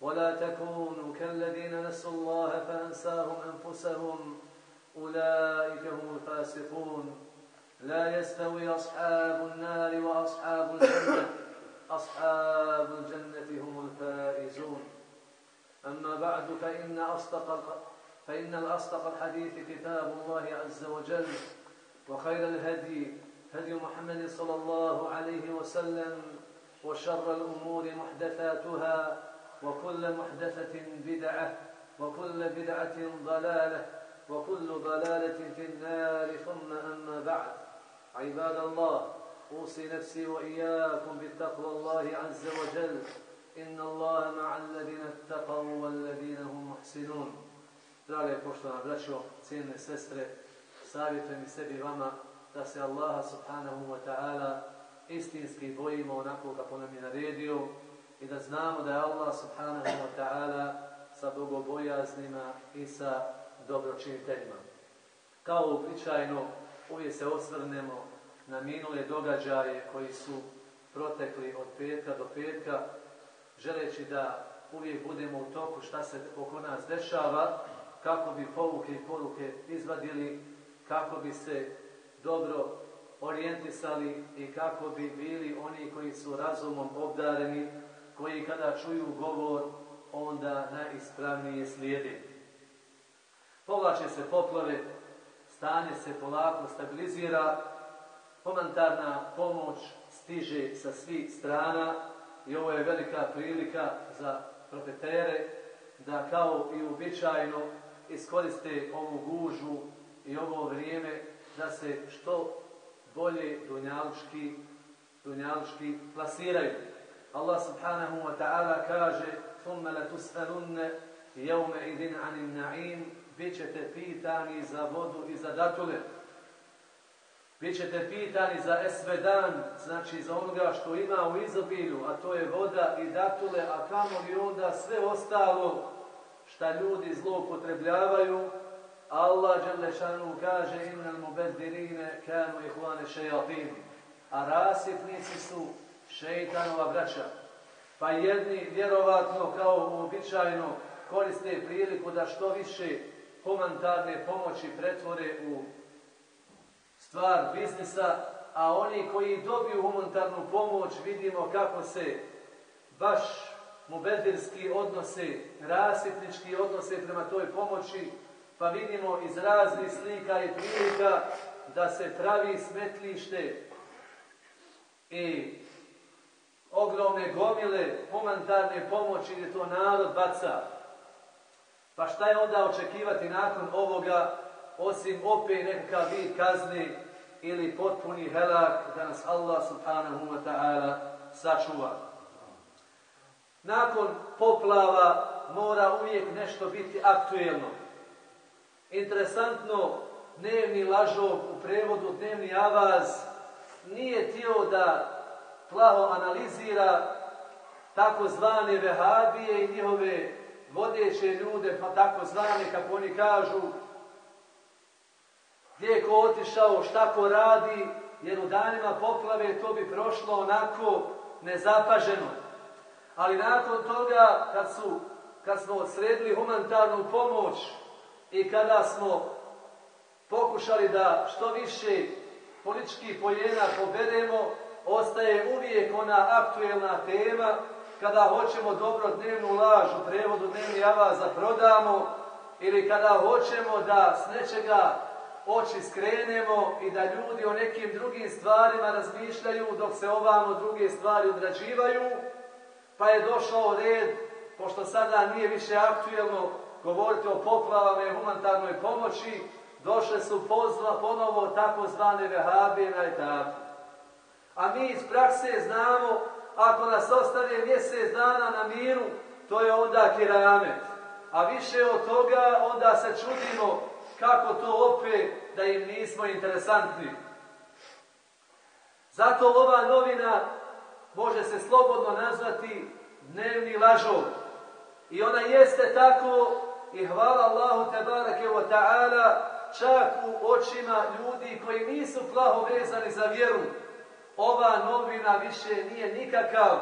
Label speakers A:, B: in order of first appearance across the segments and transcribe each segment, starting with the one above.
A: ولا تكونوا كالذين نسوا الله فأنساهم أنفسهم. أولئك هم الفاسقون. لا يستوي أصحاب النار وأصحاب الجنة. أصحاب الجنة هم الفائزون. أما بعد فإن أصدق فإن الأصدق الحديث كتاب الله عز وجل وخير الهدي هدي محمد صلى الله عليه وسلم وشر الأمور محدثاتها وكل محدثة بدعة وكل بدعة ضلالة وكل ضلالة في النار. ثم أما بعد عباد الله أوصي نفسي وإياكم بالتقوى الله عز وجل. إن الله مع الذين اتقوا والذين هم محسنون. Drage poštovana braćo, cijene sestre, savjetujem i sebi vama da se Allaha subhanahu wa ta'ala istinski bojimo onako kako nam je naredio. I da znamo da je Allah subhanahu wa ta'ala sa bogobojaznima i sa dobročiniteljima. Kao uobičajeno uvijek se osvrnemo na minule događaje koji su protekli od petka do petka, želeći da uvijek budemo u toku šta se oko nas dešava, kako bi povuke i poruke izvadili, kako bi se dobro orijentisali i kako bi bili oni koji su razumom obdareni, koji kada čuju govor, onda najispravnije slijede. Povlače se poplove, stanje se polako stabilizira, humanitarna pomoć stiže sa svih strana i ovo je velika prilika za profetere da kao i uobičajeno iskoriste ovu gužu i ovo vrijeme da se što bolje dunjalučki, dunjalučki plasiraju. Allah subhanahu wa ta'ala kaže ثُمَّ لَتُسْأَلُنَّ يَوْمَ إِذِنْ عَنِ النَّعِيمِ Bićete pitani za vodu i za datule. Bićete pitani za esvedan, znači za onoga što ima u izobilju, a to je voda i datule, a kamo li onda sve ostalo šta ljudi zloupotrebljavaju, Allah Đalešanu kaže innal mubeddirine kanu ihvane šejatin, a rasipnici su šeitanova braća. Pa jedni vjerovatno kao uobičajno koriste priliku da što više humanitarne pomoći pretvore u stvar biznisa, a oni koji dobiju humanitarnu pomoć vidimo kako se baš mubedirski odnose, rasipnički odnose prema toj pomoći, pa vidimo iz raznih slika i prilika da se pravi smetlište i ogromne gomile humanitarne pomoći gdje to narod baca. Pa šta je onda očekivati nakon ovoga, osim opet nekakav vid kazni ili potpuni helak da nas Allah subhanahu wa ta'ala sačuva. Nakon poplava mora uvijek nešto biti aktuelno. Interesantno, dnevni lažov u prevodu, dnevni avaz, nije tio da plaho analizira takozvane vehabije i njihove vodeće ljude, pa takozvane, kako oni kažu, gdje je ko otišao, šta ko radi, jer u danima poplave to bi prošlo onako nezapaženo. Ali nakon toga, kad, su, kad smo sredili humanitarnu pomoć i kada smo pokušali da što više političkih pojena pobedemo, ostaje uvijek ona aktuelna tema kada hoćemo dobro dnevnu laž u prevodu dnevni avaz da prodamo ili kada hoćemo da s nečega oči skrenemo i da ljudi o nekim drugim stvarima razmišljaju dok se ovamo druge stvari odrađivaju, pa je došao red, pošto sada nije više aktuelno govoriti o poplavama i humanitarnoj pomoći, došle su pozva ponovo takozvane vehabije na etapu. A mi iz prakse znamo, ako nas ostane mjesec dana na miru, to je onda kiramet. A više od toga onda se čudimo kako to opet da im nismo interesantni. Zato ova novina može se slobodno nazvati dnevni lažov. I ona jeste tako i hvala Allahu tebareke wa ta'ala čak u očima ljudi koji nisu plaho vezani za vjeru. Ova novina više nije nikakav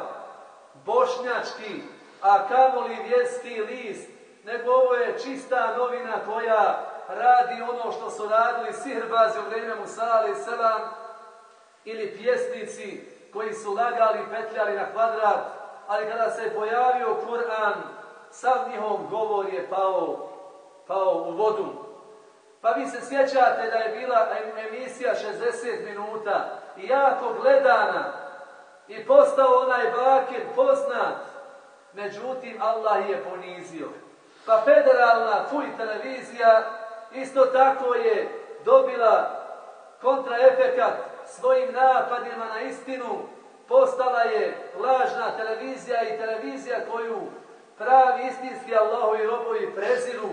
A: bošnjački, a kamoli vjerski list, nego ovo je čista novina koja radi ono što su radili sihrbazi u vrijeme Musa i Selam ili pjesnici koji su lagali i petljali na kvadrat, ali kada se pojavio Kur'an, sav njihov govor je pao, pao u vodu. Pa vi se sjećate da je bila emisija 60 minuta i jako gledana i postao onaj bakir poznat, međutim Allah je ponizio. Pa federalna fuj televizija isto tako je dobila kontraefekat svojim napadima na istinu, postala je lažna televizija i televizija koju pravi istinski Allahovi robovi preziru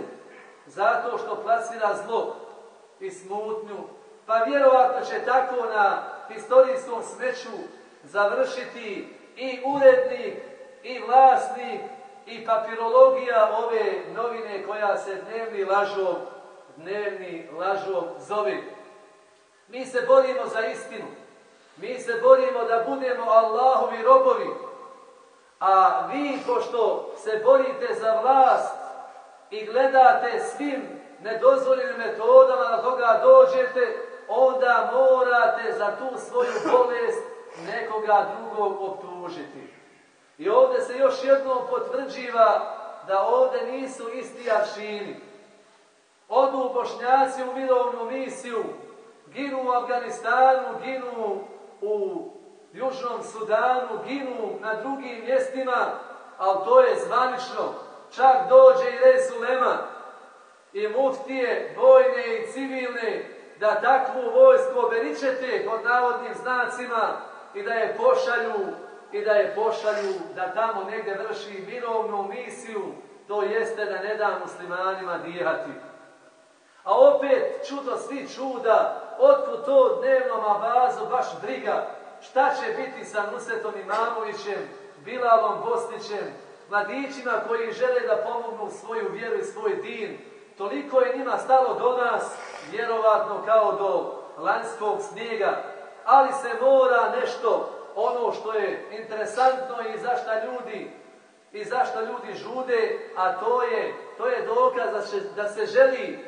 A: zato što plasira zlo i smutnju. Pa vjerovatno će tako na historijskom smeću završiti i urednik, i vlasnik, i papirologija ove novine koja se dnevni lažov dnevni lažov zove. Mi se borimo za istinu. Mi se borimo da budemo Allahovi robovi. A vi, pošto se borite za vlast i gledate svim nedozvoljenim metodama na koga dođete, onda morate za tu svoju bolest nekoga drugog optužiti. I ovdje se još jednom potvrđiva da ovdje nisu isti aršini. Odu bošnjaci u mirovnu misiju, ginu u Afganistanu, ginu u Južnom Sudanu, ginu na drugim mjestima, ali to je zvanično. Čak dođe i Resulema i muftije, vojne i civilne, da takvu vojsku oberičete pod navodnim znacima i da je pošalju i da je pošalju da tamo negde vrši mirovnu misiju, to jeste da ne da muslimanima dijehati. A opet, čudo svi čuda, otkud to dnevnom abazu baš briga, šta će biti sa Nusetom Imamovićem, Bilalom Bosnićem, mladićima koji žele da pomognu svoju vjeru i svoj din. Toliko je njima stalo do nas, vjerovatno kao do lanskog snijega, ali se mora nešto, ono što je interesantno i zašta ljudi i zašto ljudi žude, a to je, to je dokaz da se, da se želi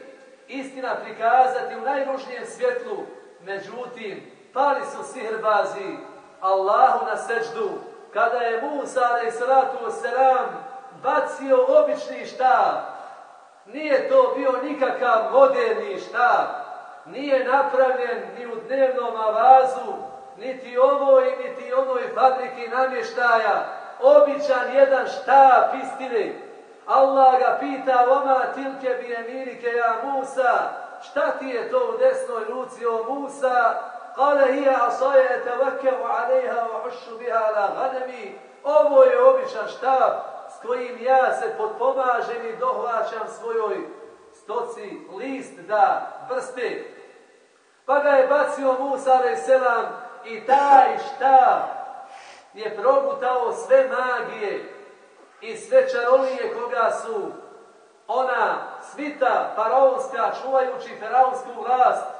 A: istina prikazati u najružnijem svjetlu, međutim, pali su sihrbazi Allahu na seđdu, kada je Musa, alaih salatu bacio obični štab. Nije to bio nikakav moderni štab, nije napravljen ni u dnevnom avazu, niti ovoj, niti onoj fabriki namještaja, običan jedan štab istine, Allah ga pita, oma tilke bi emirike ja Musa, šta ti je to u desnoj ruci o Musa? Kale hija asaje etevakevu alejha wa hušu biha ala ganemi. Ovo je običan štab s kojim ja se potpomažem i dohvaćam svojoj stoci list da vrste. Pa ga je bacio Musa selam i taj štab je progutao sve magije i sve čarolije koga su ona svita faraonska čuvajući faraonsku vlast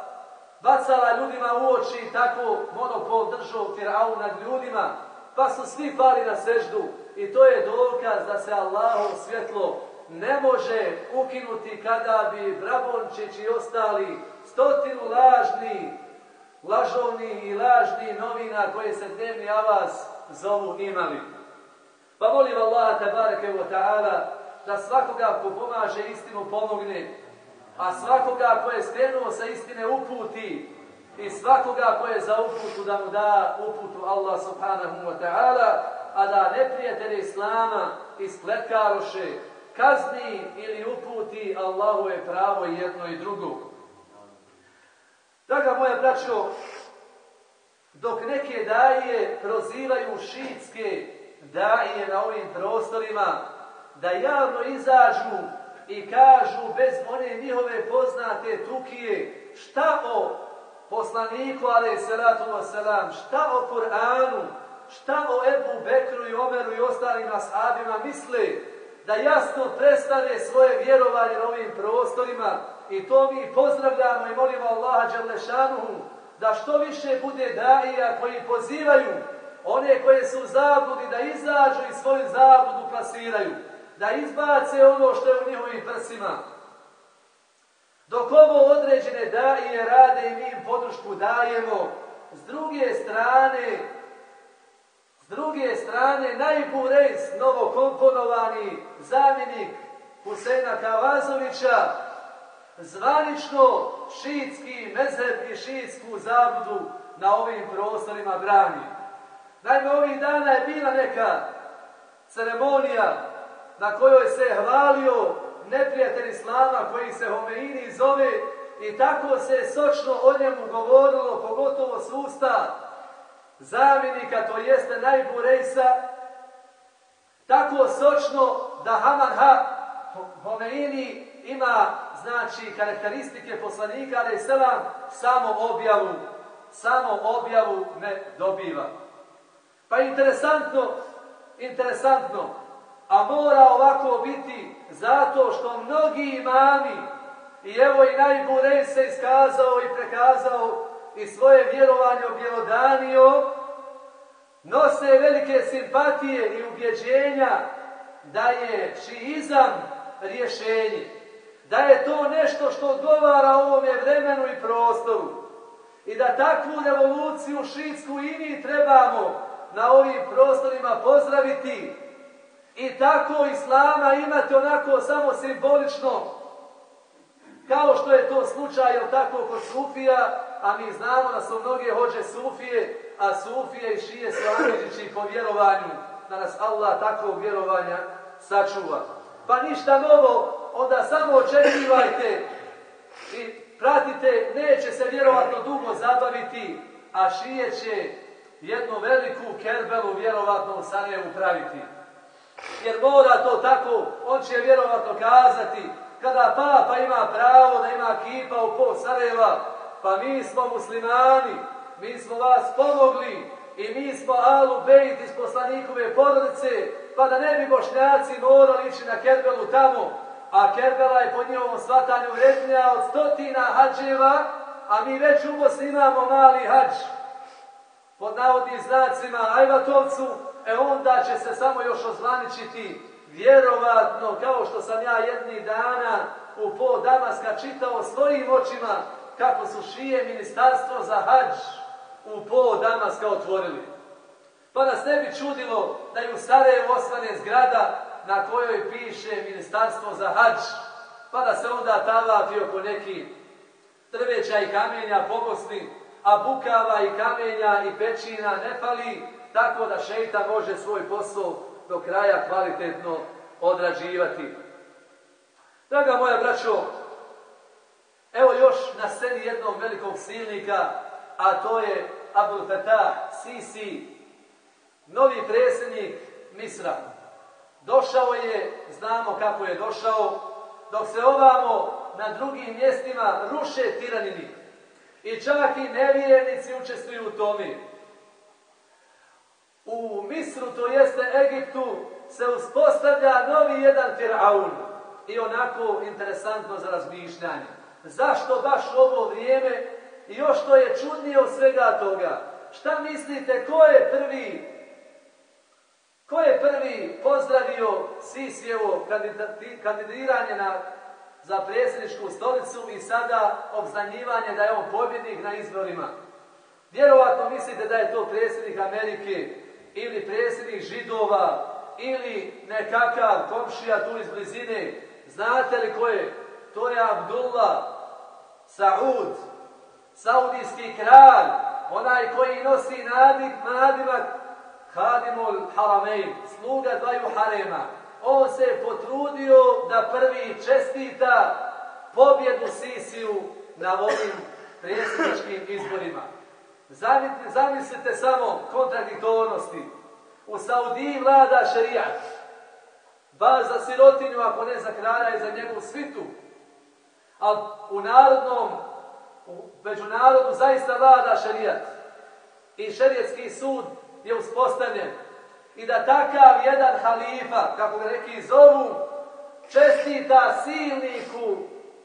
A: bacala ljudima u oči i tako monopol držao Firaun nad ljudima, pa su svi pali na seždu i to je dokaz da se Allahov svjetlo ne može ukinuti kada bi Brabončić i ostali stotinu lažni, lažovni i lažni novina koje se dnevni avas zovu imali. Pa molim Allaha tabareke wa ta'ala da svakoga ko pomaže istinu pomogne, a svakoga ko je skrenuo sa istine uputi i svakoga ko je za uputu da mu da uputu Allah subhanahu wa ta'ala, a da neprijatelje Islama ispletkaroše, kazni ili uputi Allahu je pravo jedno i drugo. Draga moja braćo, dok neke daje prozivaju šiitske daje na ovim prostorima, da javno izađu i kažu bez one njihove poznate tukije šta o poslaniku, ali salatu wasalam, šta o Kur'anu, šta o Ebu Bekru i Omeru i ostalim ashabima misle, da jasno predstave svoje vjerovanje na ovim prostorima. I to mi pozdravljamo i molimo Allaha Đalešanuhu da što više bude daija koji pozivaju one koje su u zabludi da izađu i svoju zabludu plasiraju, da izbace ono što je u njihovim prsima. Dok ovo određene daje rade i mi im podršku dajemo, s druge strane, s druge strane, najburejs novokomponovani zamjenik Husena Kavazovića, zvanično šitski mezheb i šiitsku zabudu na ovim prostorima brani. Naime, ovih dana je bila neka ceremonija na kojoj se hvalio neprijatelj Islama koji se Homeini zove i tako se sočno o njemu govorilo, pogotovo s usta zamjenika, to jeste najburejsa, tako sočno da Haman Ha Homeini ima znači karakteristike poslanika, ali selam samo objavu, samo objavu ne dobiva. Pa interesantno, interesantno, a mora ovako biti zato što mnogi imami, i evo i najburej se iskazao i prekazao i svoje vjerovanje objelodanio, nose velike simpatije i ubjeđenja da je šiizam rješenje, da je to nešto što odgovara ovome vremenu i prostoru i da takvu revoluciju šiitsku i mi trebamo na ovim prostorima pozdraviti i tako islama imate onako samo simbolično kao što je to slučaj jel tako kod Sufija a mi znamo da su mnoge hođe Sufije a Sufije i Šije su angeđići po vjerovanju da nas Allah takvog vjerovanja sačuva pa ništa novo onda samo očekivajte i pratite neće se vjerovatno dugo zabaviti a Šije će jednu veliku kerbelu vjerovatno u Sarajevu praviti. Jer mora to tako, on će vjerovatno kazati, kada papa ima pravo da ima kipa u pol Sarajeva, pa mi smo muslimani, mi smo vas pomogli i mi smo Alu Bejt iz poslanikove porodice, pa da ne bi bošnjaci morali ići na kerbelu tamo, a kerbela je po njihovom svatanju vrednija od stotina hađeva, a mi već u Bosni imamo mali hađ. Pod navodnim znacima Ajvatovcu, e onda će se samo još ozvaničiti vjerovatno, kao što sam ja jedni dana u po Damaska čitao svojim očima, kako su šije ministarstvo za hađ u po Damaska otvorili. Pa nas ne bi čudilo da i u Sarajevo osvane zgrada na kojoj piše ministarstvo za hađ, pa da se onda tavafi oko neki drveća i kamenja pogosni, a bukava i kamenja i pećina ne fali, tako da šeita može svoj posao do kraja kvalitetno odrađivati. Draga moja braćo, evo još na sceni jednog velikog silnika, a to je Abdul Fatah Sisi, novi predsjednik Misra. Došao je, znamo kako je došao, dok se ovamo na drugim mjestima ruše tiranini. I čak i nevjernici učestvuju u tome. U Misru, to jeste Egiptu, se uspostavlja novi jedan Firaun. I onako interesantno za razmišljanje. Zašto baš ovo vrijeme i još što je čudnije od svega toga. Šta mislite, ko je prvi Ko je prvi pozdravio Sisjevo kandidiranje na, za predsjedničku stolicu i sada obznanjivanje da je on pobjednik na izborima? Vjerovatno mislite da je to predsjednik Amerike ili predsjednik židova ili nekakav komšija tu iz blizine. Znate li ko je? To je Abdullah Saud, saudijski kralj, onaj koji nosi nadik, nadimak Hadimul Haramein, sluga dvaju harema. On se potrudio da prvi čestita pobjedu Sisiju na ovim predsjedničkim izborima. Zamislite samo kontradiktornosti. U Saudiji vlada šerijat. Baš za sirotinju, ako ne za kralja i za njegovu svitu. Ali u narodnom, u međunarodu zaista vlada šerijat. I šerijetski sud je uspostavljen. I da takav jedan halifa, kako ga neki zovu, čestita silniku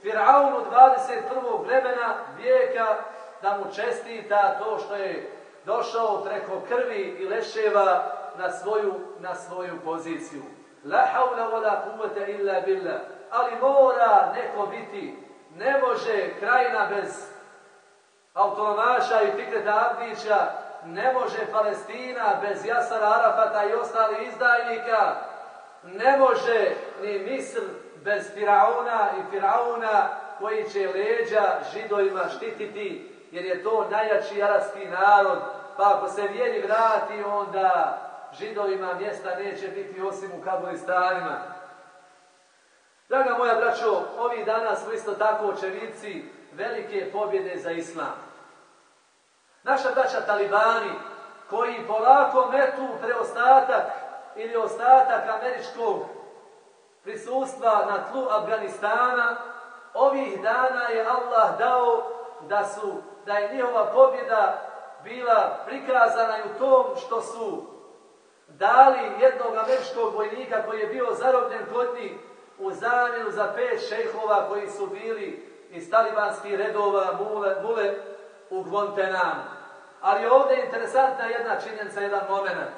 A: Firaunu 21. vremena vijeka da mu čestita to što je došao preko krvi i leševa na svoju, na svoju poziciju. La haula wala kuvvete illa billah. Ali mora neko biti. Ne može krajina bez autonomaša i Fikreta Abdića. Ne može Palestina bez Jasara Arafata i ostali izdajnika. Ne može ni misl bez Firauna i Firauna koji će leđa židovima štititi jer je to najjači arabski narod, pa ako se vjeri vrati, onda židovima mjesta neće biti osim u Kaburistanima. Draga moja braćo, ovih dana smo isto tako očevici velike pobjede za islam. Naša braća talibani, koji polako metu preostatak ili ostatak američkog prisustva na tlu Afganistana, ovih dana je Allah dao da su da je njihova pobjeda bila prikazana i u tom što su dali jednog američkog vojnika koji je bio zarobljen kod njih u zamjenu za pet šejhova koji su bili iz talibanskih redova mule, mule u Guantanamo. Ali ovdje je interesantna jedna činjenica, jedan moment.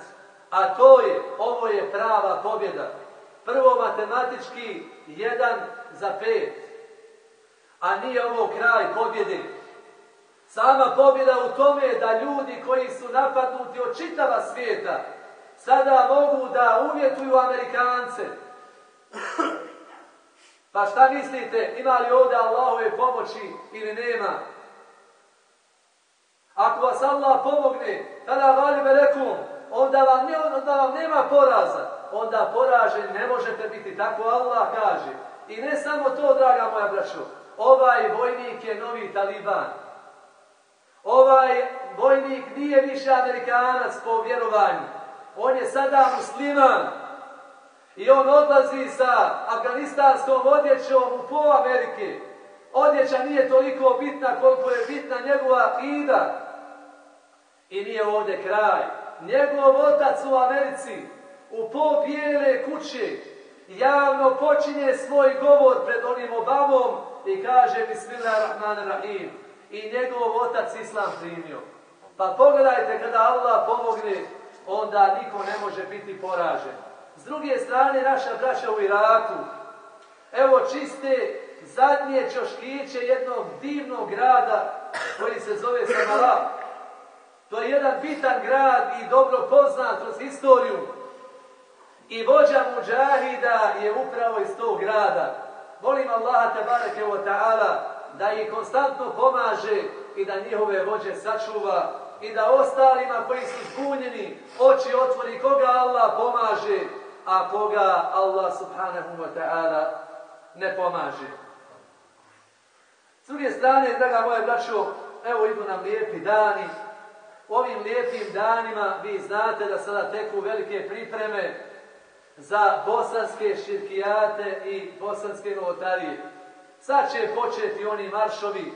A: A to je, ovo je prava pobjeda. Prvo matematički, jedan za pet. A nije ovo kraj pobjede. Sama pobjeda u tome da ljudi koji su napadnuti od čitava svijeta sada mogu da uvjetuju Amerikance. Pa šta mislite, ima li ovdje Allahove pomoći ili nema? Ako vas Allah pomogne, tada vali velekum, onda vam, ne, onda vam nema poraza. Onda poražen ne možete biti, tako Allah kaže. I ne samo to, draga moja braćo, ovaj vojnik je novi taliban. Ovaj vojnik nije više amerikanac po vjerovanju. On je sada musliman. I on odlazi sa afganistanskom odjećom u pol Amerike. Odjeća nije toliko bitna koliko je bitna njegova akida. I nije ovdje kraj. Njegov otac u Americi u po bijele kuće javno počinje svoj govor pred onim Obamom i kaže Bismillahirrahmanirrahim i njegov otac islam primio. Pa pogledajte kada Allah pomogne, onda niko ne može biti poražen. S druge strane, naša braća u Iraku, evo čiste zadnje čoškiće jednog divnog grada koji se zove Samara. To je jedan bitan grad i dobro poznat kroz historiju. I vođa muđahida je upravo iz tog grada. Molim Allaha tabareke wa ta'ala da ih konstantno pomaže i da njihove vođe sačuva i da ostalima koji su zbunjeni oči otvori koga Allah pomaže, a koga Allah subhanahu wa ta'ala ne pomaže. S druge strane, draga moje braćo, evo idu nam lijepi dani. U ovim lijepim danima vi znate da sada teku velike pripreme za bosanske širkijate i bosanske novotarije. Sad će početi oni maršovi,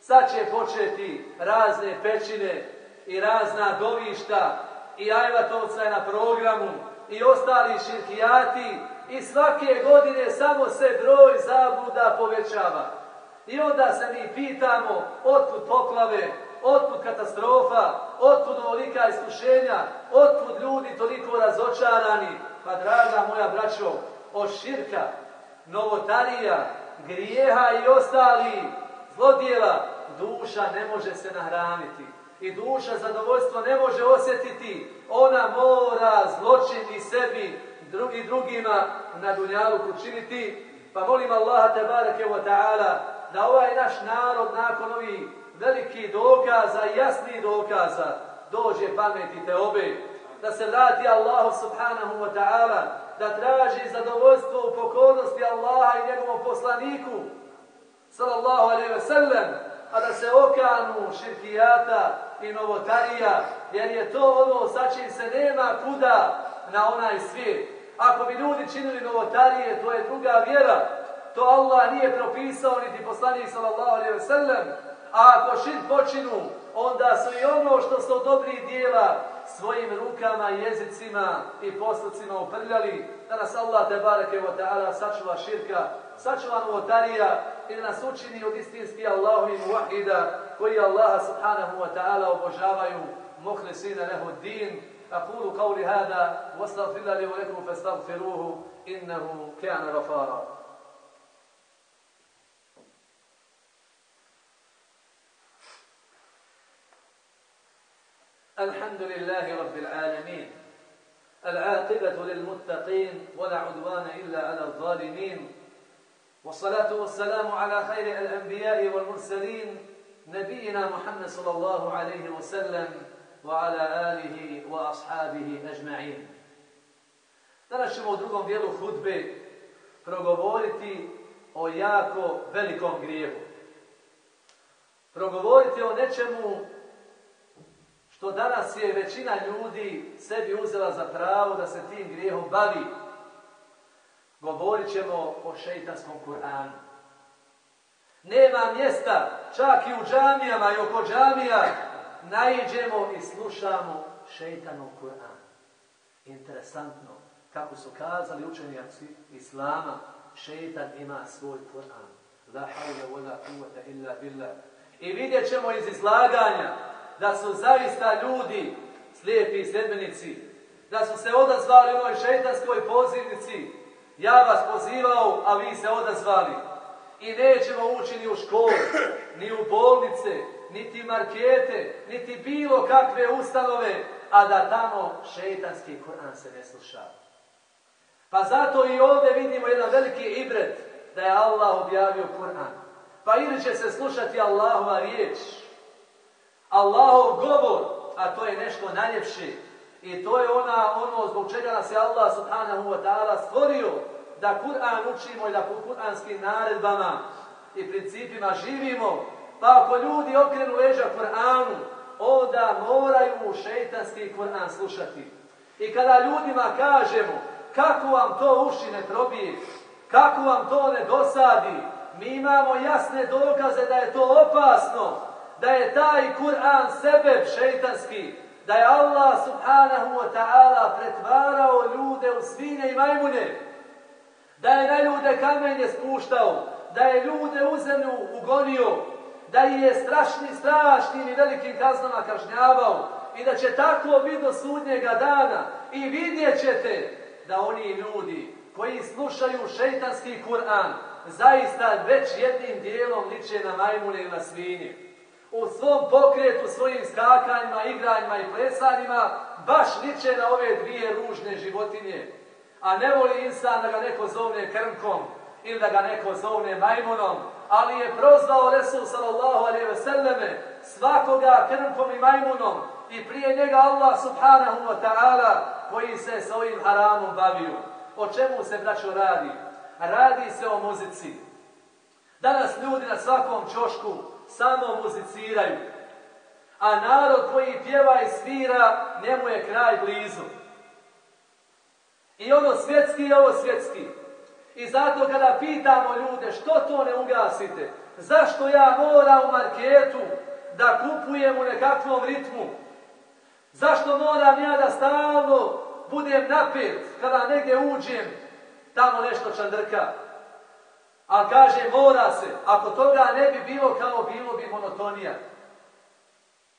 A: sad će početi razne pećine i razna dovišta i ajvatovca je na programu i ostali širkijati i svake godine samo se broj zabluda povećava. I onda se mi pitamo otkud poplave, otkud katastrofa, otkud ovolika iskušenja, otkud ljudi toliko razočarani. Pa draga moja braćo, od širka, novotarija, grijeha i ostali zlodjela, duša ne može se nahraniti. I duša zadovoljstvo ne može osjetiti. Ona mora zločin i sebi drugi drugima na dunjalu učiniti. Pa molim Allaha te bareke wa ta'ala da ovaj naš narod nakon ovih veliki dokaza i jasni dokaza dođe pameti te obe. Da se vrati Allahu subhanahu wa ta'ala da traži zadovoljstvo u pokornosti Allaha i njegovom poslaniku sallallahu alaihi ve sellem a da se okanu širkijata i novotarija, jer je to ono sa čim se nema kuda na onaj svijet. Ako bi ljudi činili novotarije, to je druga vjera. To Allah nije propisao, niti poslanik sallallahu alaihi ve sellem. A ako širk počinu, onda su i ono što su dobri dijela svojim rukama, jezicima i postupcima uprljali, da nas Allah te barake wa ta'ala sačuva širka, sačuva muotarija i da nas učini od istinski Allahovim wahida koji Allaha subhanahu wa ta'ala obožavaju muhlisina lehu din. Akulu kauli hada, wa stavfila li volekum, fa stavfiruhu, innahu kana rafara. الحمد لله رب العالمين. العاقبة للمتقين ولا عدوان إلا على الظالمين. والصلاة والسلام على خير الأنبياء والمرسلين نبينا محمد صلى الله عليه وسلم وعلى آله وأصحابه أجمعين. Danas ćemo u drugom dijelu hudbe progovoriti o jako velikom grijevu. Progovoriti o nečemu što danas je većina ljudi sebi uzela za pravo da se tim grijehom bavi. Govorit ćemo o šeitanskom Kur'anu. Nema mjesta, čak i u džamijama i oko džamija, najiđemo i slušamo šeitanov Kur'an. Interesantno, kako su kazali učenjaci Islama, šeitan ima svoj Kur'an. La hawla wa la illa billah. I vidjet ćemo iz izlaganja da su zaista ljudi slijepi sedmenici, da su se odazvali onoj šeitanskoj pozivnici. Ja vas pozivao, a vi se odazvali. I nećemo ući ni u školu, ni u bolnice, niti markete, niti bilo kakve ustanove, a da tamo šeitanski Kur'an se ne sluša. Pa zato i ovdje vidimo jedan veliki ibret da je Allah objavio Kur'an. Pa ili će se slušati Allahova riječ, Allahov govor, a to je nešto najljepše. I to je ona ono zbog čega nas je Allah subhanahu wa ta'ala stvorio da Kur'an učimo i da po kur'anskim naredbama i principima živimo. Pa ako ljudi okrenu leđa Kur'anu, onda moraju šeitanski Kur'an slušati. I kada ljudima kažemo kako vam to uši ne probije, kako vam to ne dosadi, mi imamo jasne dokaze da je to opasno, da je taj Kur'an sebe šeitanski, da je Allah subhanahu wa ta'ala pretvarao ljude u svinje i majmune, da je na ljude kamenje spuštao, da je ljude u zemlju ugonio, da je strašni, strašnim i velikim kaznama kažnjavao i da će tako biti do sudnjega dana. I vidjet ćete da oni ljudi koji slušaju šeitanski Kur'an zaista već jednim dijelom liče na majmune i na svinje u svom pokretu, svojim skakanjima, igranjima i plesanjima, baš liče na ove dvije ružne životinje. A ne voli insan da ga neko zovne krmkom ili da ga neko zovne majmunom, ali je prozvao Resul sallallahu alaihi ve selleme svakoga krmkom i majmunom i prije njega Allah subhanahu wa ta'ala koji se s ovim haramom bavio. O čemu se braćo radi? Radi se o muzici. Danas ljudi na svakom čošku samo muziciraju. A narod koji pjeva i svira, njemu je kraj blizu. I ono svjetski je ovo svjetski. I zato kada pitamo ljude što to ne ugasite, zašto ja moram u marketu da kupujem u nekakvom ritmu, zašto moram ja da stalno budem napet kada negdje uđem, tamo nešto čandrka. A kaže, mora se. Ako toga ne bi bilo kao bilo bi monotonija.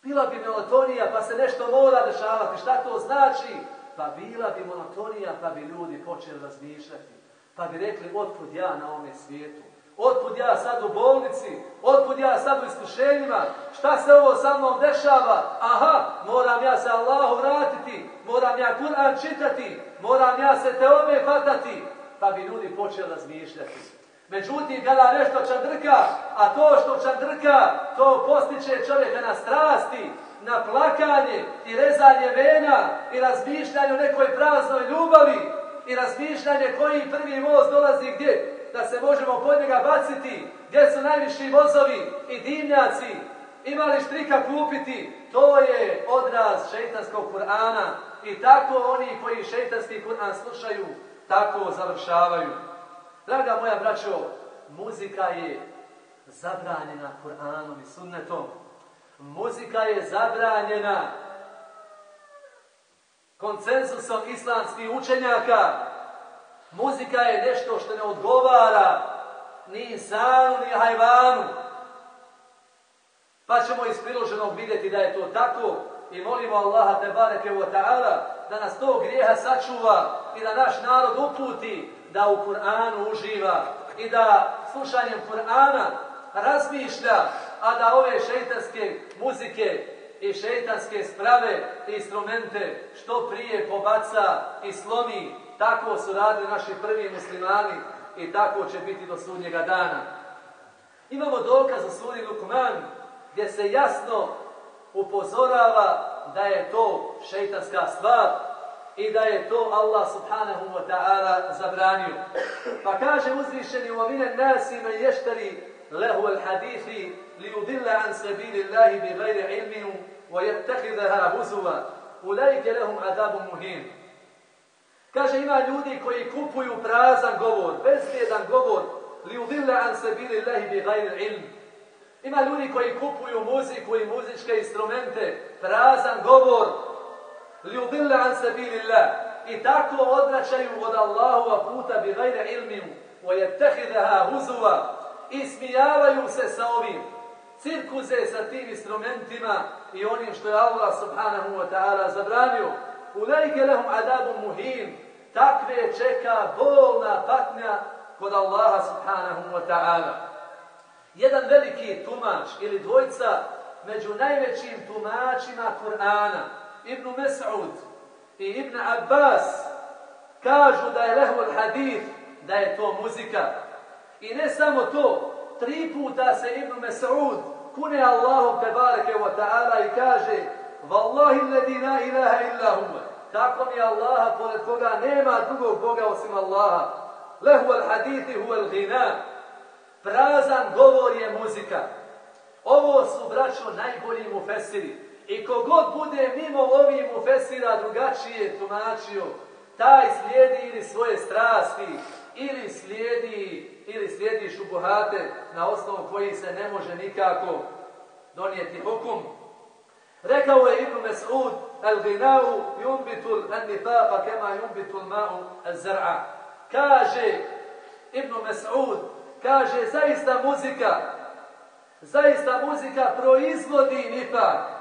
A: Bila bi monotonija, pa se nešto mora dešavati. Šta to znači? Pa bila bi monotonija, pa bi ljudi počeli razmišljati. Pa bi rekli, otkud ja na ome svijetu? Otkud ja sad u bolnici? Otkud ja sad u iskušenjima? Šta se ovo sa mnom dešava? Aha, moram ja se Allahu vratiti. Moram ja Kur'an čitati. Moram ja se te ome fatati. Pa bi ljudi počeli razmišljati. Međutim, kada nešto ono čandrka, a to što čandrka, to postiče čovjeka na strasti, na plakanje i rezanje vena i razmišljanje o nekoj praznoj ljubavi i razmišljanje koji prvi voz dolazi gdje, da se možemo pod njega baciti, gdje su najviši vozovi i dimnjaci, imali štrika kupiti, to je odraz šeitanskog Kur'ana i tako oni koji šeitanski Kur'an slušaju, tako završavaju. Draga moja braćo, muzika je zabranjena Kur'anom i sunnetom. Muzika je zabranjena koncensusom islamskih učenjaka. Muzika je nešto što ne odgovara ni insanu, ni hajvanu. Pa ćemo iz priloženog vidjeti da je to tako i molimo Allaha te bareke wa ta'ala da nas to grijeha sačuva i da naš narod uputi da u Kur'anu uživa i da slušanjem Kur'ana razmišlja, a da ove šeitanske muzike i šeitanske sprave i instrumente što prije pobaca i slomi. Tako su radili naši prvi muslimani i tako će biti do sudnjega dana. Imamo dokaz u suri Lukman gdje se jasno upozorava da je to šeitanska stvar i da je to Allah subhanahu wa ta'ala zabranio. Pa kaže uzvišeni u amine nasi me ještari lehu al hadithi li udilla an sabili Allahi bi gajri ilminu wa jettehidaha huzuva ulajke lehum adabu muhim. Kaže ima ljudi koji kupuju prazan govor, bezvjedan govor li udilla an sabili Allahi bi gajri ilm. Ima ljudi koji kupuju muziku i muzičke instrumente, prazan govor, li udilla an sabilillah. I tako odvraćaju od Allahova puta bi gajre ilmiju wa jettehidaha huzuva i smijavaju se sa ovim. Cirkuze sa tim instrumentima i onim što je Allah subhanahu wa ta'ala zabranio. Ulajke lehum adabu muhim takve čeka bolna patnja kod Allaha subhanahu wa ta'ala. Jedan veliki tumač ili dvojca među najvećim tumačima Kur'ana. Ibn Mes'ud i Ibn Abbas kažu da je lehul hadith, da je to muzika. I ne samo to, tri puta se Ibn Mes'ud kune Allahom te bareke wa ta'ala i kaže Wallahi alladhi la ilaha illa huwa. Tako mi Allaha, pored koga nema drugog Boga osim Allaha. Lehu al hadithi hu al ghina. Prazan govor je muzika. Ovo su, braćo, najbolji mufesiri. I kogod bude mimo ovih mu fesira drugačije tumačio, taj slijedi ili svoje strasti, ili slijedi, ili slijedi šubuhate na osnovu koji se ne može nikako donijeti hukum. Rekao je Ibn Mes'ud, al-ginau yumbitul an-nifaqa kema yumbitul ma'u az-zar'a. Kaže Ibn Mes'ud, kaže zaista muzika, zaista muzika proizvodi nifak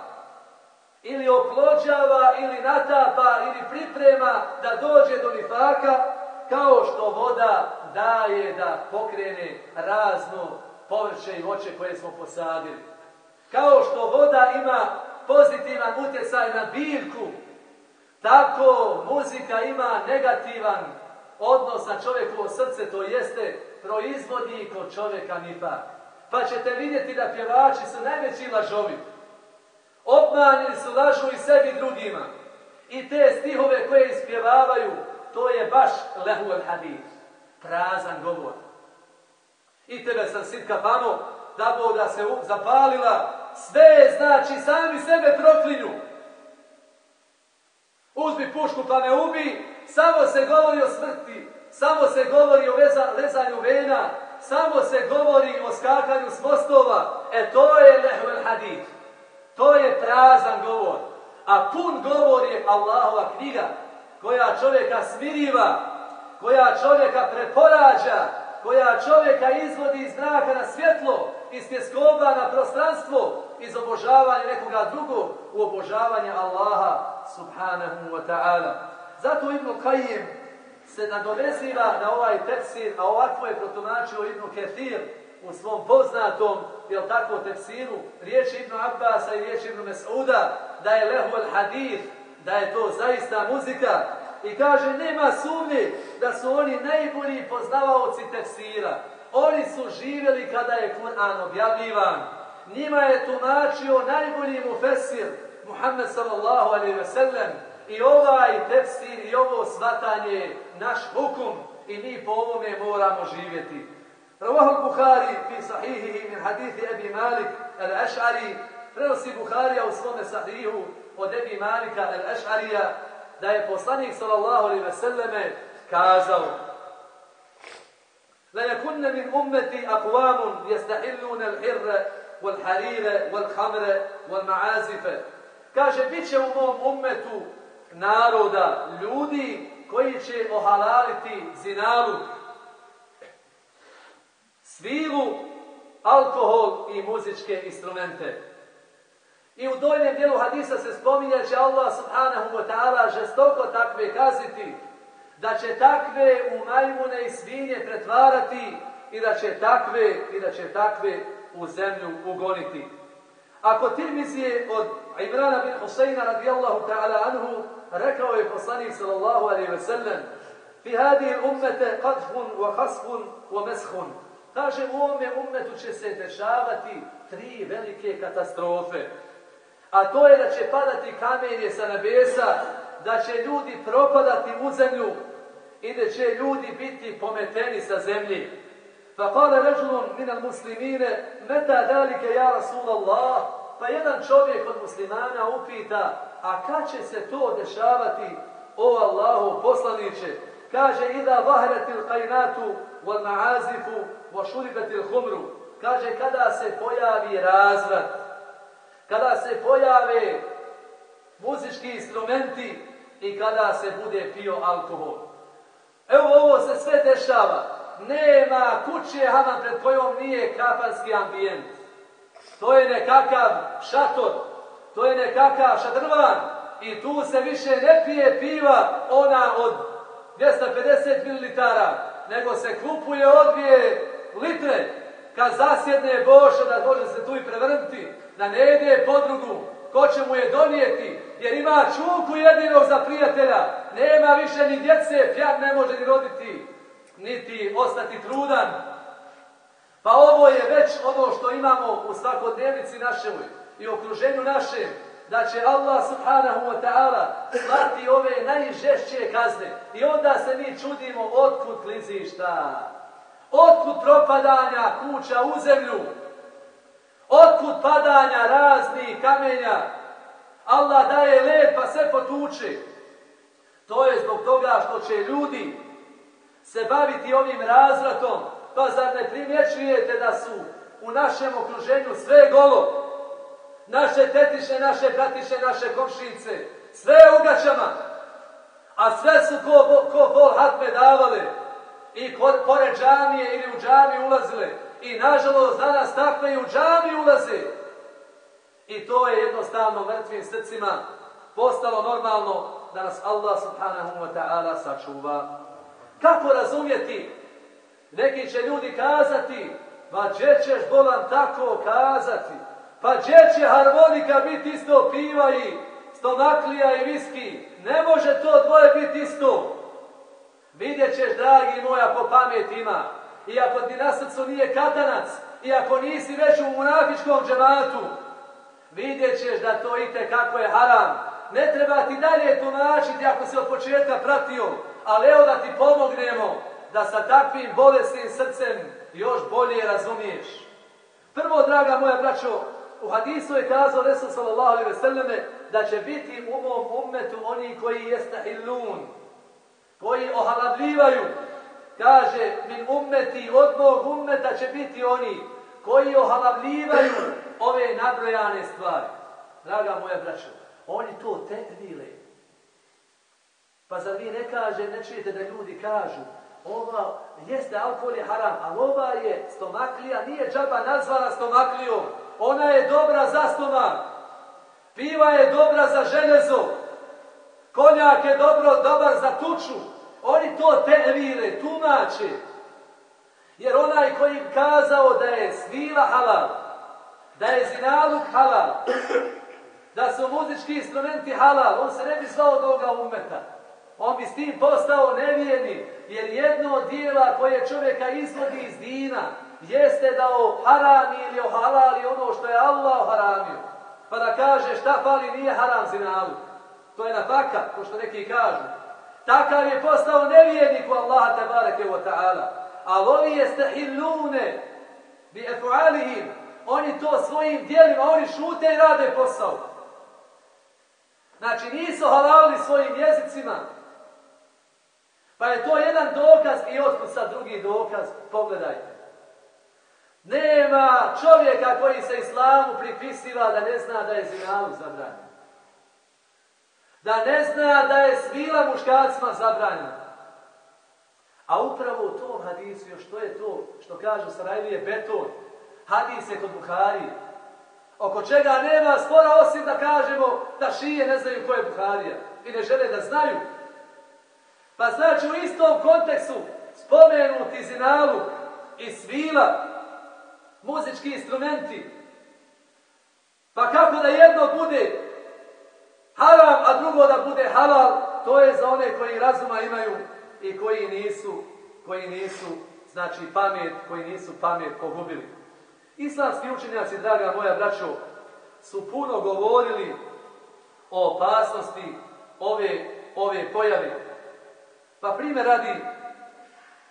A: ili oplođava, ili natapa, ili priprema da dođe do nifaka, kao što voda daje da pokrene razno povrće i voće koje smo posadili. Kao što voda ima pozitivan utjecaj na biljku, tako muzika ima negativan odnos na čovjekovo srce, to jeste proizvodi kod čovjeka nifak. Pa ćete vidjeti da pjevači su najveći lažovi. Obmanili su lažu i sebi drugima. I te stihove koje ispjevavaju, to je baš lehu el hadith. Prazan govor. I tebe sam sitka pano, da boda se zapalila, sve znači sami sebe proklinju. Uzmi pušku pa ne ubi, samo se govori o smrti, samo se govori o veza, lezanju vena, samo se govori o skakanju s mostova. E to je lehu el hadith. To je prazan govor. A pun govor je Allahova knjiga koja čovjeka smiriva, koja čovjeka preporađa, koja čovjeka izvodi iz mraka na svjetlo, iz tjeskoba na prostranstvo, iz obožavanja nekoga drugog u obožavanje Allaha subhanahu wa ta'ala. Zato Ibn Qayyim se nadoveziva na ovaj tefsir, a ovako je protumačio Ibn Ketir u svom poznatom, jel tako, tefsiru, riječi Ibn Abbasa i riječi Ibn Mes'uda, da je lehu al hadith, da je to zaista muzika, i kaže nema sumnje da su oni najbolji poznavaoci tefsira. Oni su živjeli kada je Kur'an objavljivan. Njima je tumačio najbolji mufesir Muhammed sallallahu alaihi ve sellem i ovaj tefsir i ovo svatanje naš hukum i mi po ovome moramo živjeti. رواه البخاري في صحيحه من حديث أبي مالك الأشعري. al-Aš'ari prenosi Bukharija u svome sahihu od Ebi Malika el-Eš'arija da je poslanik sallallahu alaihi ve selleme kazao La yakunna min ummeti akvamun yastahilluna al-hirra wal-harire wal-hamre wal-ma'azife Kaže bit će u mom ummetu naroda ljudi koji će ohalaliti zinaluk, svilu, alkohol i muzičke instrumente. I u dojnem dijelu hadisa se spominje će Allah subhanahu wa ta'ala žestoko takve kaziti, da će takve u majmune i svinje pretvarati i da će takve i da će takve u zemlju ugoniti. Ako Tirmizije od Imrana bin Husayna radijallahu ta'ala anhu rekao je poslanik sallallahu alaihi ve sellem fi hadi ummete qadfun wa khasfun wa meshun kaže u ovome umetu će se dešavati tri velike katastrofe a to je da će padati kamenje sa nebesa, da će ljudi propadati u zemlju i da će ljudi biti pometeni sa zemlji. Pa kale ređulom minal muslimine, meta dalike ja Rasulallah, pa jedan čovjek od muslimana upita, a kad će se to dešavati, o Allahu poslaniće? Kaže, ida vahretil kajnatu, wal ma'azifu, wa humru. Kaže, kada se pojavi razvrat, kada se pojave muzički instrumenti i kada se bude pio alkohol. Evo ovo se sve dešava. Nema kuće Haman pred kojom nije kafanski ambijent. To je nekakav šator, to je nekakav šadrvan i tu se više ne pije piva ona od 250 ml, nego se kupuje od dvije litre kad zasjedne Boša da može se tu i prevrnuti da ne ide podrugu, ko će mu je donijeti, jer ima čuku jedinog za prijatelja, nema više ni djece, pjan ne može ni roditi, niti ostati trudan. Pa ovo je već ono što imamo u svakodnevnici našoj i okruženju našem, da će Allah subhanahu wa ta'ala slati ove najžešće kazne. I onda se mi čudimo otkud klizišta, otkud propadanja kuća u zemlju, Otkud padanja raznih kamenja? Allah daje led pa sve potuče. To je zbog toga što će ljudi se baviti ovim razvratom. Pa zar ne primjećujete da su u našem okruženju sve golo? Naše tetiše, naše pratiše, naše komšince, sve u gaćama. A sve su ko, ko bol hatme davale i pored džamije ili u džamiju ulazile i nažalost danas takve i u džamiju ulaze. I to je jednostavno mrtvim srcima postalo normalno da nas Allah subhanahu wa ta'ala sačuva. Kako razumjeti? Neki će ljudi kazati, pa gdje ćeš bolan tako kazati? Pa gdje će harmonika biti isto piva i stomaklija i viski? Ne može to dvoje biti isto. Vidjet ćeš, dragi moja, po pamet ima i ako ti na srcu nije katanac, i ako nisi već u munafičkom džematu, vidjet ćeš da to ite kako je haram. Ne treba ti dalje tumačiti ako si od početka pratio, ali evo da ti pomognemo da sa takvim bolesnim srcem još bolje razumiješ. Prvo, draga moja braćo, u hadisu je kazao Resul sallallahu alaihi ve selleme da će biti u mom ummetu oni koji jeste illun, koji ohalabljivaju, kaže min ummeti od mog ummeta će biti oni koji ohalabljivaju ove nabrojane stvari. Draga moja braćo, oni to tekvile. Pa zar vi ne kaže, ne čujete da ljudi kažu, ova, jeste alkohol je haram, ali ova je stomaklija, nije džaba nazvana stomaklijom. Ona je dobra za stomak. Piva je dobra za železo. Konjak je dobro, dobar za tuču. Oni to tevire, tumače. Jer onaj koji im kazao da je svila halal, da je zinaluk halal, da su muzički instrumenti halal, on se ne bi zvao toga umeta. On bi s tim postao nevijeni, jer jedno od dijela koje čovjeka izvodi iz dina, jeste da o harami ili o halali ono što je Allah oharamio. Pa da kaže šta pali nije haram zinaluk. To je nafaka, to što neki kažu. Takav je postao nevijednik u Allaha tabareke wa ta'ala. A ovi jeste bi efualihim. Oni to svojim dijelima, oni šute i rade posao. Znači nisu halalili svojim jezicima. Pa je to jedan dokaz i otkud sad drugi dokaz. Pogledajte. Nema čovjeka koji se islamu pripisiva da ne zna da je zinalu zabranjen. Da ne zna da je svila muškacima zabranjena. A upravo u tom hadisu, još to je to što kaže Sarajlije beton, hadis je kod Buharije, oko čega nema spora osim da kažemo da šije ne znaju ko je Buharija i ne žele da znaju. Pa znači u istom kontekstu spomenuti zinalu i svila, muzički instrumenti, pa kako da jedno bude haram, a drugo da bude halal, to je za one koji razuma imaju i koji nisu, koji nisu, znači pamet, koji nisu pamet pogubili. Islamski učenjaci, draga moja braćo, su puno govorili o opasnosti ove, ove pojave. Pa primjer radi,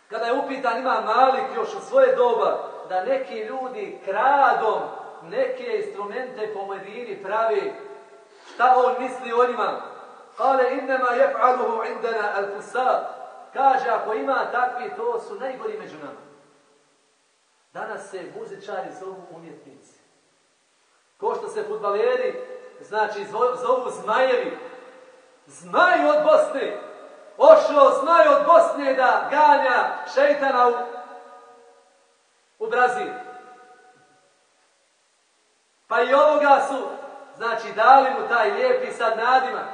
A: kada je upitan ima Malik još u svoje doba, da neki ljudi kradom neke instrumente po Medini pravi, šta on misli o njima? Kale innema jef'aluhu indana al-fusad. Kaže, ako ima takvi, to su najgori među nama. Danas se muzičari zovu umjetnici. Ko što se futbaleri, znači zovu zmajevi. Zmaj od Bosne. Ošao zmaj od Bosne da ganja šeitana u, u Brazil. Pa i ovoga su, znači dali mu taj lijepi sad nadimak.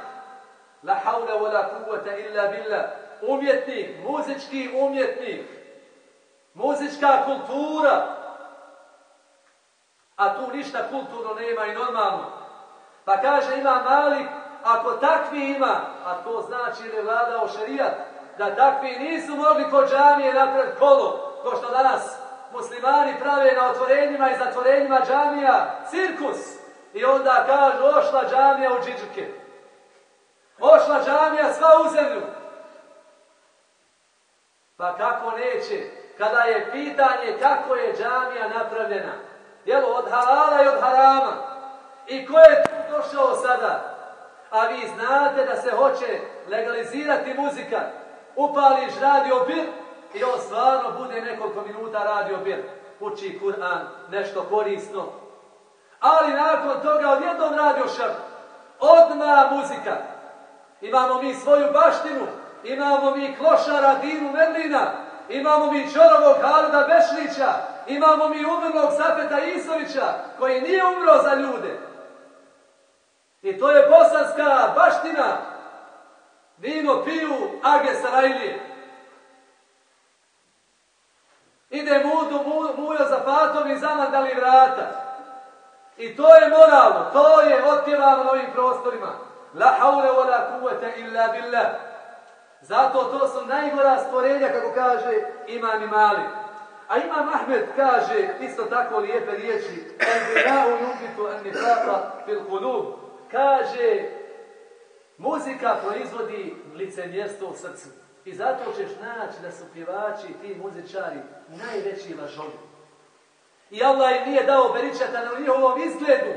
A: La haula wa la kuvvata illa billah umjetnik, muzički umjetnik, muzička kultura, a tu ništa kulturno nema i normalno. Pa kaže ima malik, ako takvi ima, a to znači da je vladao šarijat, da takvi nisu mogli kod džamije napraviti kolo, ko što danas muslimani prave na otvorenjima i zatvorenjima džamija, cirkus. I onda kažu, ošla džamija u džiđuke. Ošla džamija sva u zemlju. Pa kako neće? Kada je pitanje kako je džamija napravljena. Jel, od halala i od harama. I ko je tu došao sada? A vi znate da se hoće legalizirati muzika. Upališ radio bir i on stvarno bude nekoliko minuta radio bir. Uči Kur'an, nešto korisno. Ali nakon toga odjednom radio šar. Odma muzika. Imamo mi svoju baštinu imamo mi klošara Dinu Medlina, imamo mi Čorovog Halida Bešlića, imamo mi umrlog Safeta Isovića, koji nije umro za ljude. I to je bosanska baština. Vino piju Age Sarajlije. Ide mudu, mu, mujo za patom i zamandali vrata. I to je moralno, to je otpjevano na ovim prostorima. La haule wa la kuvvete illa billah. Zato to su najgora stvorenja, kako kaže Imam Mali. A Imam Ahmed kaže isto tako lijepe riječi Enbilahu yubitu an nifaka fil kulub. Kaže muzika proizvodi licemjerstvo u srcu. I zato ćeš naći da su pjevači ti muzičari najveći lažovi. I Allah im nije dao beričeta ni u njihovom izgledu,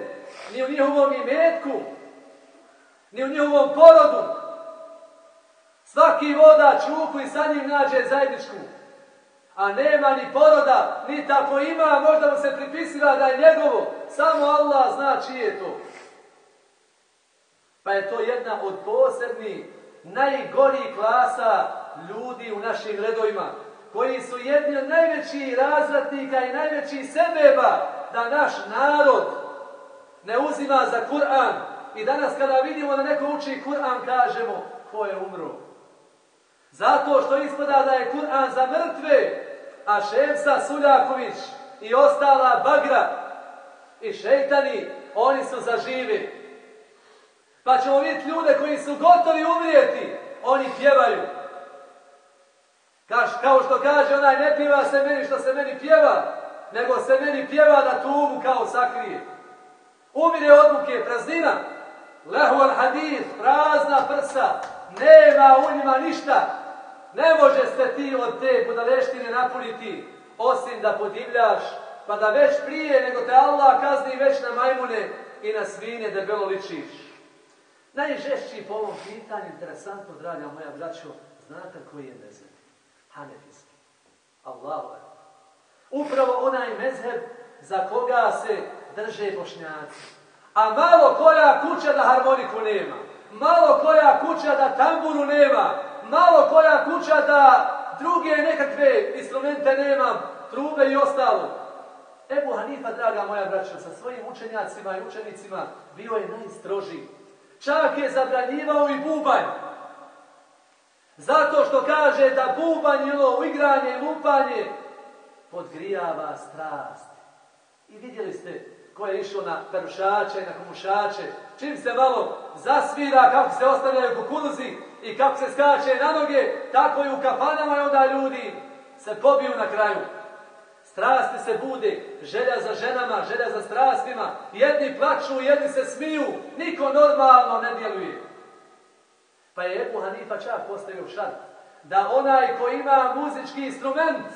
A: ni u njihovom imetku, ni u njihovom porodu, Svaki voda čuku i sa njim nađe zajedničku. A nema ni poroda, ni tako ima, možda mu se pripisiva da je njegovo. Samo Allah zna čije je to. Pa je to jedna od posebnih, najgorih klasa ljudi u našim redovima, koji su jedni od najvećih razvratnika i najvećih sebeba da naš narod ne uzima za Kur'an. I danas kada vidimo da neko uči Kur'an, kažemo ko je umro. Zato što ispada da je Kur'an za mrtve, a Šemsa Suljaković i ostala bagra i šeitani, oni su za živi. Pa ćemo vidjeti ljude koji su gotovi umrijeti, oni pjevaju. Kaš, kao što kaže onaj, ne piva se meni što se meni pjeva, nego se meni pjeva da tugu kao sakrije. Umire odluke, praznina, lehu al hadith, prazna prsa, nema u njima ništa. Ne može se ti od te budaleštine napuniti, osim da podivljaš, pa da već prije nego te Allah kazni već na majmune i na svine debelo ličiš. Najžešći po ovom pitanju, interesantno, draga moja braćo, znate koji je mezheb? Hanefijski. Allahu akbar. Upravo onaj mezheb za koga se drže bošnjaci. A malo koja kuća da harmoniku nema. Malo koja kuća da tamburu nema. Malo koja kuća da druge nekakve instrumente nema. Trube i ostalo. Ebu Hanifa, draga moja braća, sa svojim učenjacima i učenicima bio je najstrožiji. Čak je zabranjivao i bubanj. Zato što kaže da bubanje, ili uigranje i lupanje podgrijava strast. I vidjeli ste ko je išao na perušače i na komušače. Čim se malo zasvira kako se ostavljaju kukuruzi i kako se skače na noge, tako i u kafanama i onda ljudi se pobiju na kraju. Strasti se bude, želja za ženama, želja za strastima. Jedni plaču, jedni se smiju. Niko normalno ne djeluje. Pa je Ebu Hanifa čak postavio šart. Da onaj ko ima muzički instrument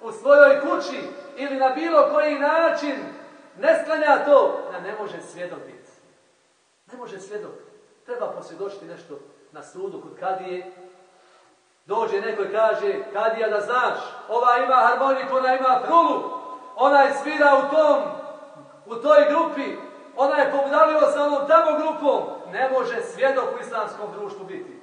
A: u svojoj kući ili na bilo koji način ne sklanja to, da ne može svjedobiti. Ne može svjedobiti. Treba posvjedočiti nešto na sudu kod kadije, Dođe neko i kaže, kadija da znaš, ova ima harmoniku, ona ima frulu, ona je svira u tom, u toj grupi, ona je pomudalio sa onom tamo grupom, ne može svjedok u islamskom društvu biti.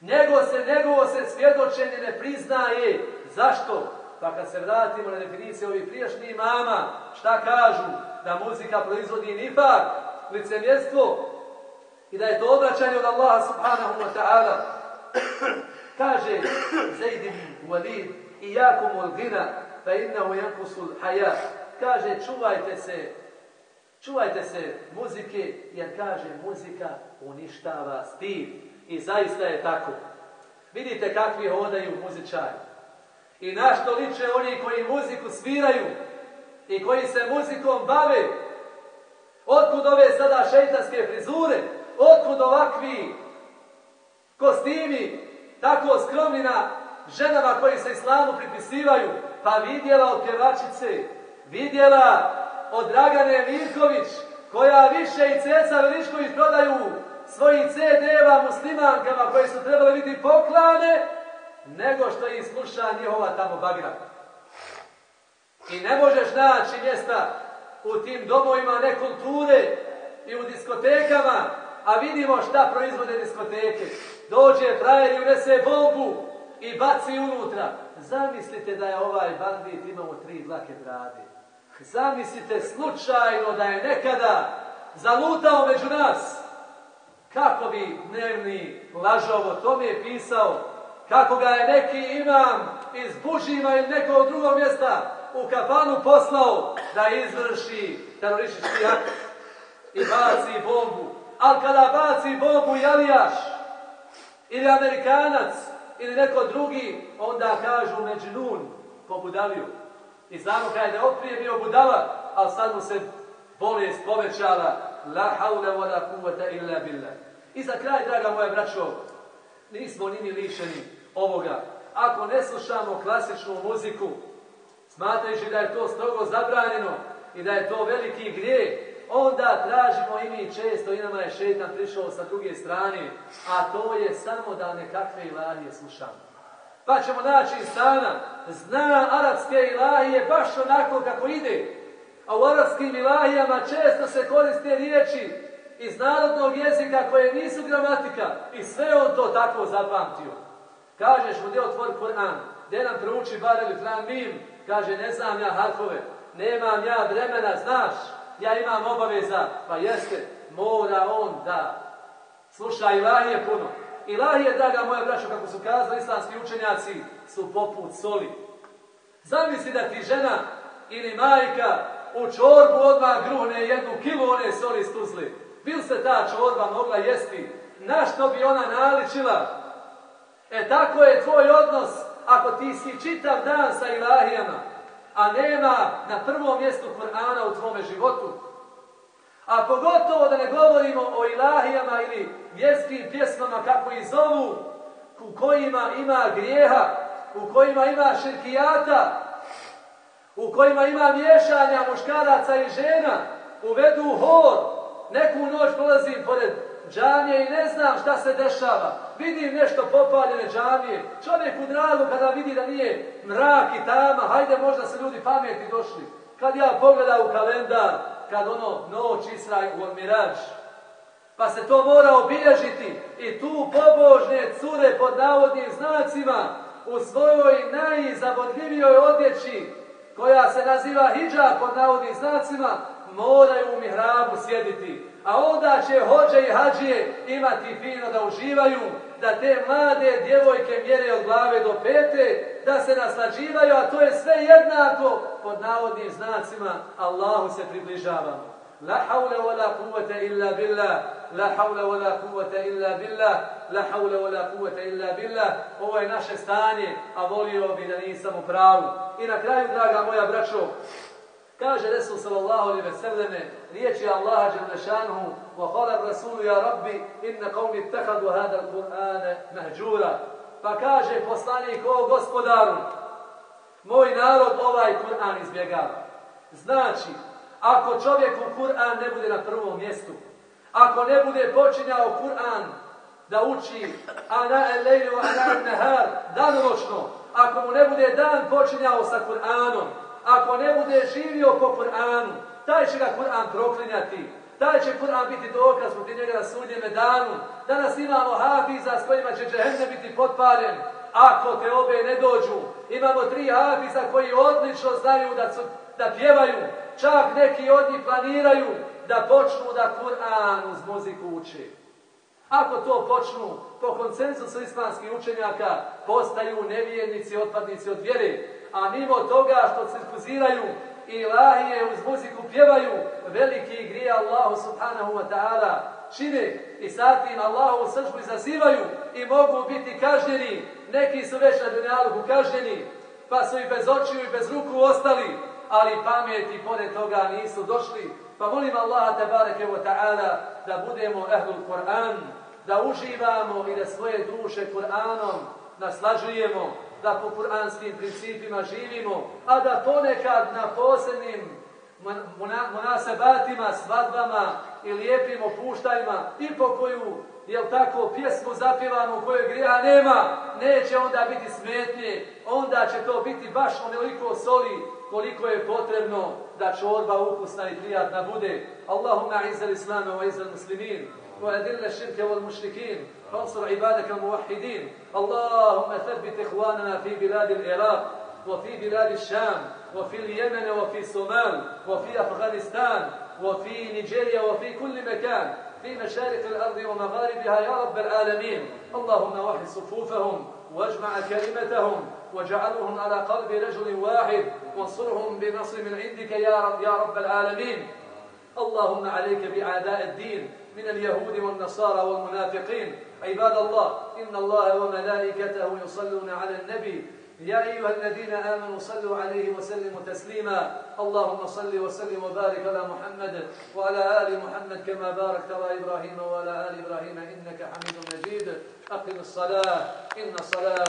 A: Nego se, njegovo se svjedočenje ne priznaje. Zašto? Pa kad se vratimo na definicije ovih prijašnjih mama, šta kažu? Da muzika proizvodi nifak, licemjestvo i da je to obraćanje od Allaha subhanahu wa ta'ala. Kaže Zaid ibn Walid iyakum jakom ul gina fa innahu yankusul haya. Kaže čuvajte se čuvajte se muzike jer kaže muzika uništava stil i zaista je tako. Vidite kakvi hodaju muzičari. I na što liče oni koji muziku sviraju i koji se muzikom bave. Otkud ove sada šeitanske frizure? Otkud ovakvi kostimi tako skromni na ženama koji se islamu pripisivaju, pa vidjela od pjevačice, vidjela od Dragane Mirković, koja više i Ceca Veličković prodaju svojih CD-eva muslimankama koji su trebali biti poklane, nego što ih sluša njihova tamo bagra. I ne možeš naći mjesta u tim domovima nekulture i u diskotekama, a vidimo šta proizvode diskoteke dođe frajer i unese bombu i baci unutra. Zamislite da je ovaj bandit imao tri dlake brade. Zamislite slučajno da je nekada zalutao među nas. Kako bi dnevni lažovo to je pisao, kako ga je neki imam iz Bužima ili nekog drugog mjesta u kafanu poslao da izvrši teroristički akt i baci bombu. Ali kada baci bombu, jalijaš, ili Amerikanac, ili neko drugi, onda kažu Međnun, po budaliju. I znamo kada je oprije bio budala, ali sad mu se bolest povećala, la haula wa la kuvveta illa billah. I za kraj, draga moja braćo, nismo ni mi lišeni ovoga. Ako ne slušamo klasičnu muziku, smatrajući da je to strogo zabranjeno i da je to veliki grijeh, onda tražimo i mi često i nama je šetan prišao sa druge strane, a to je samo da nekakve ilahije slušamo. Pa ćemo naći insana, zna arapske ilahije baš onako kako ide, a u arapskim ilahijama često se koriste riječi iz narodnog jezika koje nisu gramatika i sve on to tako zapamtio. Kažeš mu gdje otvori Kur'an, gdje nam prouči bar ili flan mim, kaže ne znam ja harfove, nemam ja vremena, znaš, ja imam obaveza, pa jeste, mora on da Slušaj, ilahije puno. Ilahije, draga moja braćo, kako su kazali islamski učenjaci, su poput soli. Zamisli da ti žena ili majka u čorbu odmah gruhne jednu kilu one soli stuzli. Bil se ta čorba mogla jesti? Na što bi ona naličila? E tako je tvoj odnos ako ti si čitav dan sa ilahijama, a nema na prvom mjestu Kur'ana u tvome životu. A pogotovo da ne govorimo o ilahijama ili vjerskim pjesmama kako ih zovu, u kojima ima grijeha, u kojima ima širkijata, u kojima ima miješanja muškaraca i žena, uvedu hod, neku noć prolazim pored džamije i ne znam šta se dešava. Vidim nešto popaljene džamije. Čovjek u dragu kada vidi da nije mrak i tama, hajde možda se ljudi pameti došli. Kad ja pogledam u kalendar, kad ono noć Israj u Mirađ, pa se to mora obilježiti i tu pobožne cure pod navodnim znacima u svojoj najzavodljivijoj odjeći koja se naziva hijab pod navodnim znacima moraju u mihrabu sjediti. A onda će hođe i hađije imati fino da uživaju, da te mlade djevojke mjere od glave do pete, da se naslađivaju, a to je sve jednako pod navodnim znacima Allahu se približavamo. La haule wa la kuvvete illa billah, la haule wa la kuvvete illa billah, la haule wa la kuvvete illa billah. Ovo je naše stanje, a volio bi da nisam u pravu. I na kraju, draga moja braćo, Kaže Resul sallallahu alaihi ve selleme, riječi Allaha dželešanuhu, wa khala rasulu ja rabbi, inna qavmi ittehadu hada Kur'ane mahđura. Pa kaže poslanik o gospodaru, moj narod ovaj Kur'an izbjegava. Znači, ako čovjeku Kur'an ne bude na prvom mjestu, ako ne bude počinjao Kur'an da uči ana el lejlu, ana el nehar, danonočno, ako mu ne bude dan počinjao sa Kur'anom, ako ne bude živio po Kur'anu, taj će ga Kur'an proklinjati. Taj će Kur'an biti dokaz protiv njega na sudnjeme danu. Danas imamo hafiza s kojima će džehenne biti potparen. Ako te obe ne dođu, imamo tri hafiza koji odlično znaju da, su, da pjevaju. Čak neki od njih planiraju da počnu da Kur'an uz muziku uči. Ako to počnu po konsensusu islamskih učenjaka, postaju nevjernici, otpadnici od vjere a mimo toga što se fuziraju i lahije uz muziku pjevaju, veliki grije Allahu subhanahu wa ta'ala čine i satim Allahu sržbu izazivaju i mogu biti kažnjeni. Neki su već na dunjaluku kažnjeni, pa su i bez očiju i bez ruku ostali, ali pameti pored toga nisu došli. Pa molim Allaha tabareke wa ta'ala da budemo ehlul Kur'an, da uživamo i da svoje duše Kur'anom naslažujemo, da po kuranskim principima živimo, a da ponekad na posebnim monasebatima, svadbama i lijepim opuštajima i po koju, jel tako, pjesmu zapivamo u kojoj grija nema, neće onda biti smetnje, onda će to biti baš onoliko soli koliko je potrebno da čorba ukusna i prijatna bude. Allahumma izzal islama wa izzal muslimin. وأذل الشرك والمشركين وانصر عبادك الموحدين. اللهم ثبت إخواننا في بلاد العراق وفي بلاد الشام وفي اليمن وفي الصومال وفي أفغانستان وفي نيجيريا وفي كل مكان في مشارق الأرض ومغاربها يا رب العالمين. اللهم وحد صفوفهم واجمع كلمتهم وجعلهم على قلب رجل واحد وانصرهم بنصر من عندك يا رب, يا رب العالمين. اللهم عليك بأعداء الدين من اليهود والنصارى والمنافقين. عباد الله إن الله وملائكته يصلون على النبي. يا أيها الذين آمنوا صلوا عليه وسلموا تسليما. اللهم صل وسلم وبارك على محمد وعلى آل محمد كما باركت على إبراهيم وعلى آل إبراهيم إنك حميد مجيد. أقم الصلاة. إن الصلاة